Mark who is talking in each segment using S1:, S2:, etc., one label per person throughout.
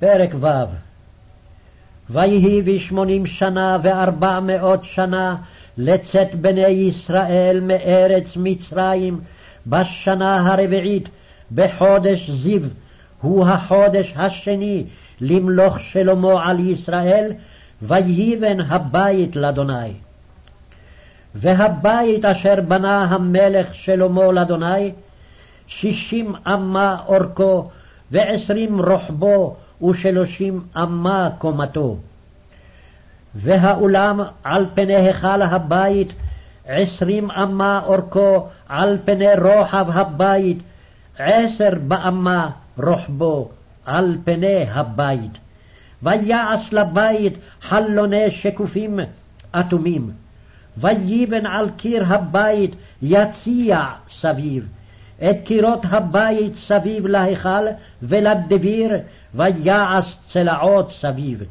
S1: פרק ו' ויהי בשמונים שנה וארבע מאות שנה לצאת בני ישראל מארץ מצרים בשנה הרביעית בחודש זיו, הוא החודש השני למלוך שלמה על ישראל, ויבן הבית לאדוני. והבית אשר בנה המלך שלמה לאדוני, שישים אמה אורכו, ועשרים רוחבו, ושלושים אמה קומתו. והאולם על פני היכל הבית, עשרים אמה אורכו, על פני רוחב הבית, עשר באמה רוחבו, על פני הבית. ויעש לבית חלוני שקופים אטומים. ויבן על קיר הבית יציע סביב. את קירות הבית סביב להיכל ולדביר, ויעש צלעות סביב.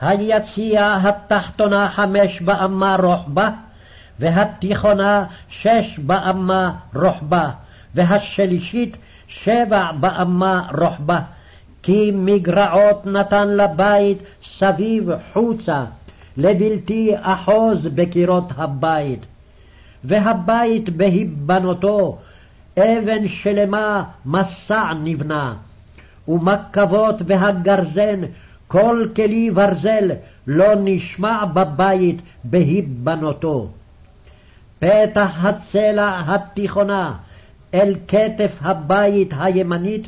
S1: היציע התחתונה חמש באמה רוחבה, והתיכונה שש באמה רוחבה, והשלישית שבע באמה רוחבה. כי מגרעות נתן לבית סביב חוצה, לבלתי אחוז בקירות הבית. והבית בהיבנותו, אבן שלמה מסע נבנה, ומקבות והגרזן, כל כלי ברזל, לא נשמע בבית בהיבנותו. פתח הצלע התיכונה אל כתף הבית הימנית,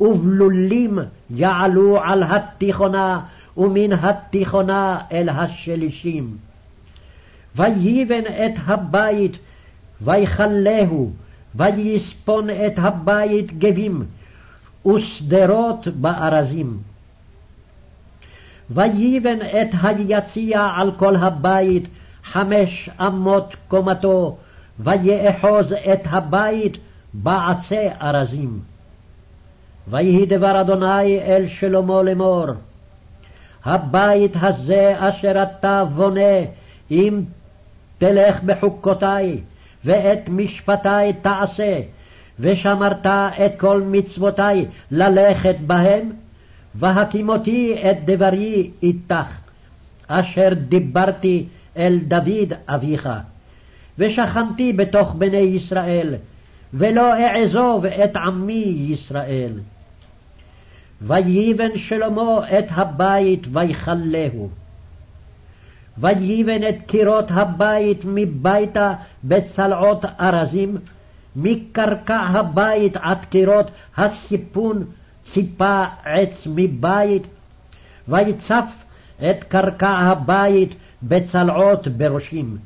S1: ובלולים יעלו על התיכונה, ומן התיכונה אל השלישים. ויבן את הבית, ויכלהו, ויספון את הבית גבים, ושדרות בארזים. ויבן את היציע על כל הבית חמש אמות קומתו, ויאחוז את הבית בעצי ארזים. ויהי דבר אדוני אל שלמה לאמור, הבית הזה אשר אתה בונה, אם תלך בחוקותי, ואת משפטי תעשה, ושמרת את כל מצוותי ללכת בהם, והקימותי את דברי איתך, אשר דיברתי אל דוד אביך. ושכנתי בתוך בני ישראל, ולא אעזוב את עמי ישראל. ויבן שלמה את הבית ויכלהו. ויבן את קירות הבית מביתה בצלעות ארזים, מקרקע הבית עד קירות הסיפון ציפה עץ מבית, ויצף את קרקע הבית בצלעות בראשים.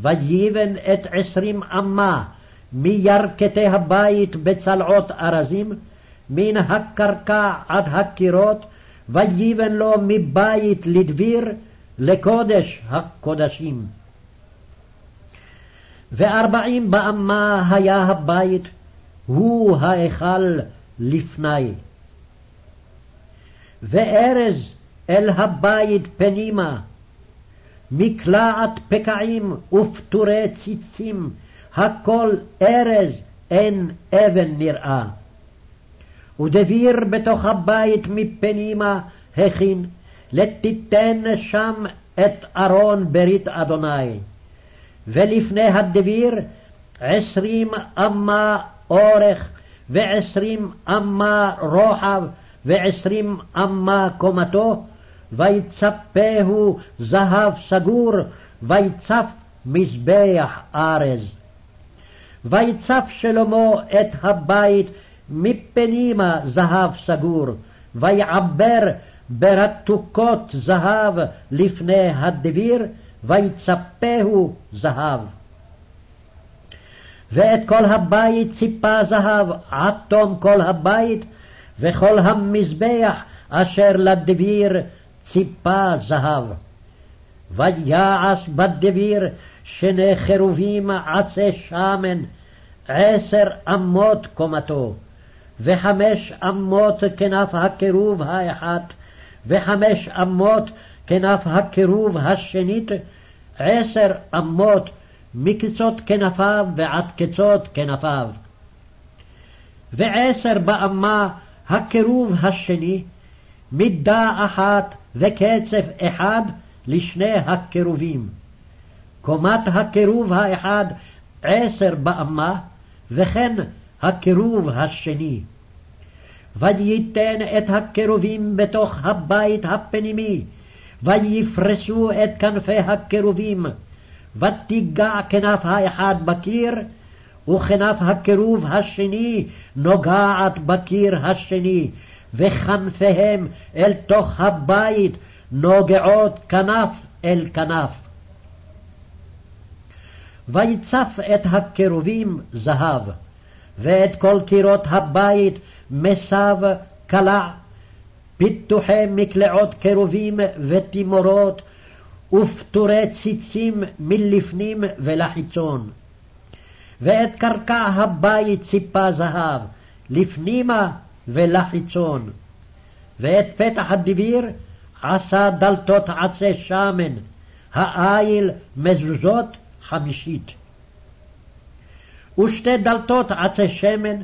S1: ויבן את עשרים אמה מירכתי הבית בצלעות ארזים, מן הקרקע עד הקירות, ויבן לו מבית לדביר לקודש הקודשים. וארבעים באמה היה הבית, הוא ההיכל לפני. וארז אל הבית פנימה, מקלעת פקעים ופטורי ציצים, הכל ארז, אין אבן נראה. ודביר בתוך הבית מפנימה הכין, לתיתן שם את ארון ברית אדוני. ולפני הדביר עשרים אמה אורך, ועשרים אמה רוחב, ועשרים אמה קומתו, ויצפהו זהב סגור, ויצף מזבח ארז. ויצף שלמה את הבית מפנימה זהב סגור, ויעבר ברתוקות זהב לפני הדביר, ויצפהו זהב. ואת כל הבית ציפה זהב עד תום כל הבית, וכל המזבח אשר לדביר ציפה זהב. ויעש בדביר שני חרובים עצי שמן, עשר אמות קומתו, וחמש אמות כנף הקירוב האחת, וחמש אמות כנף הקירוב השנית, עשר אמות מקצות כנפיו ועד קצות כנפיו. ועשר באמה הקירוב השני, מידה אחת וקצף אחד לשני הקירובים. קומת הקירוב האחד עשר באמה, וכן הקירוב השני. וייתן את הקירובים בתוך הבית הפנימי, ויפרסו את כנפי הקירובים, ותיגע כנף האחד בקיר, וכנף הקירוב השני נוגעת בקיר השני, וכנפיהם אל תוך הבית נוגעות כנף אל כנף. ויצף את הקירובים זהב, ואת כל קירות הבית מסב קלע, פיתוחי מקלעות קירובים ותימורות, ופטורי ציצים מלפנים ולחיצון. ואת קרקע הבית ציפה זהב, לפנימה ולחיצון. ואת פתח הדביר עשה דלתות עצי שמן, האיל מזוזות חמישית. ושתי דלתות עצי שמן,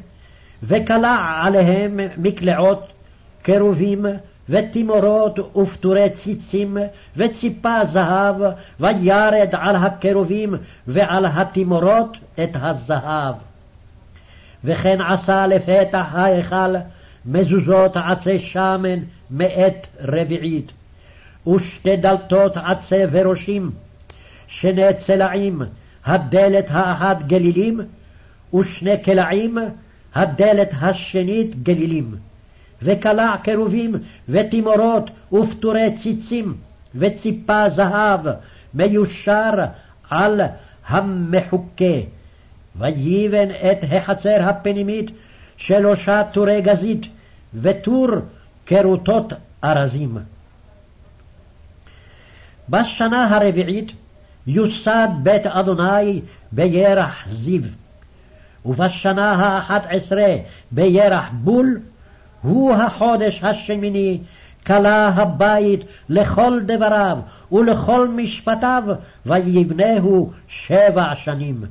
S1: וקלע עליהם מקלעות, קרובים, ותימורות ופטורי ציצים, וציפה זהב, וירד על הקרובים ועל התימורות את הזהב. וכן עשה לפתח ההיכל מזוזות עצי שמן מאת רביעית, ושתי דלתות עצי וראשים, שני צלעים, הדלת האחת גלילים, ושני קלעים, הדלת השנית גלילים. וקלע קרובים ותימורות ופטורי ציצים, וציפה זהב מיושר על המחוקה. ויבן את החצר הפנימית שלושה טורי גזית, וטור כרוטות ארזים. בשנה הרביעית יוסד בית אדוני בירח זיו, ובשנה האחת עשרה בירח בול, הוא החודש השמיני, כלה הבית לכל דבריו ולכל משפטיו, ויבנהו שבע שנים.